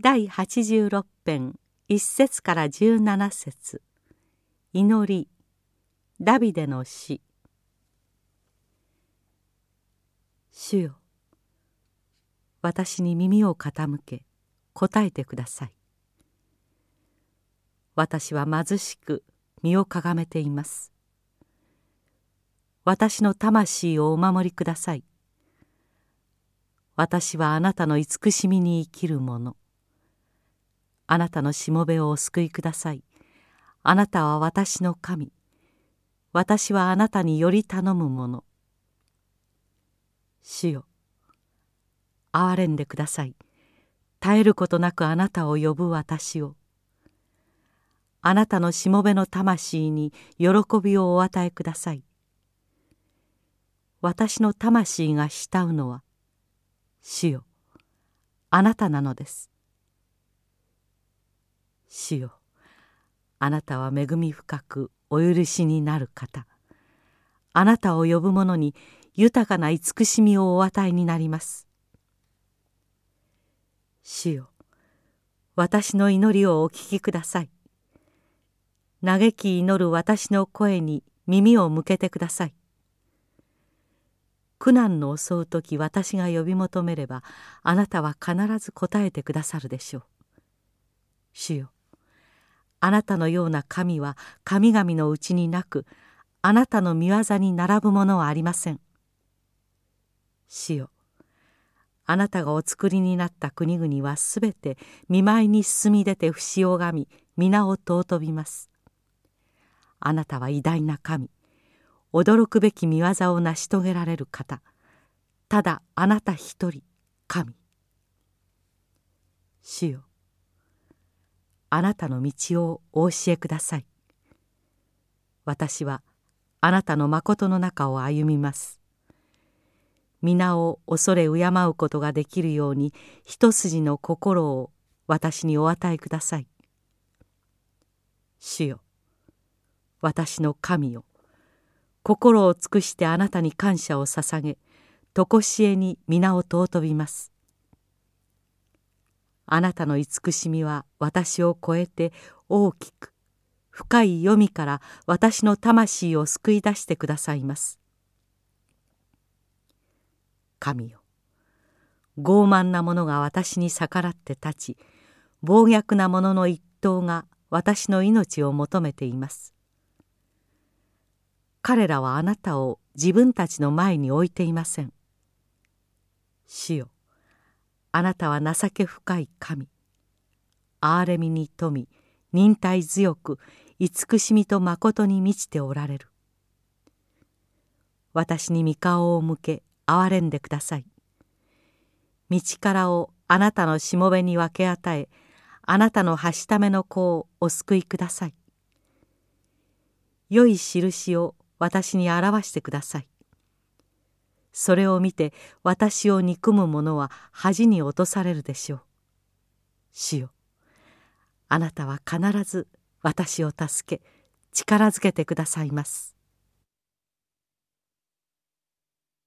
第86編1節から17節。祈り。ダビデの詩主よ私に耳を傾け答えてください。私は貧しく身をかがめています。私の魂をお守りください。私はあなたの慈しみに生きる者。あなたのしもべをお救いください。あなたは私の神。私はあなたにより頼むもの。主よ、憐れんでください。絶えることなくあなたを呼ぶ私を。あなたのしもべの魂に喜びをお与えください。私の魂が慕うのは、主よ、あなたなのです。主よあなたは恵み深くお許しになる方。あなたを呼ぶ者に豊かな慈しみをお与えになります。主よ私の祈りをお聞きください。嘆き祈る私の声に耳を向けてください。苦難の襲う時私が呼び求めればあなたは必ず答えてくださるでしょう。主よあなたのような神は神々のうちになくあなたの御業に並ぶものはありません。主よあなたがお作りになった国々はすべて見舞いに進み出て不死をがみ皆を尊びます。あなたは偉大な神驚くべき見業を成し遂げられる方ただあなた一人神主よあなたの道をお教えください。私はあなたの誠の中を歩みます。皆を恐れ敬うことができるように一筋の心を私にお与えください。主よ私の神よ心を尽くしてあなたに感謝を捧げ常しえに皆を尊びます。あなたの慈しみは私を超えて大きく深い読みから私の魂を救い出してくださいます。神よ傲慢な者が私に逆らって立ち暴虐な者の一党が私の命を求めています。彼らはあなたを自分たちの前に置いていません。主よあなたは情け深い神。憐れみに富み忍耐強く慈しみと誠に満ちておられる。私に御顔を向け憐れんでください。道からをあなたのしもべに分け与えあなたのはしための子をお救いください。良い印を私に表してください。それを見て私を憎む者は恥に落とされるでしょう。主よあなたは必ず私を助け力づけてくださいます。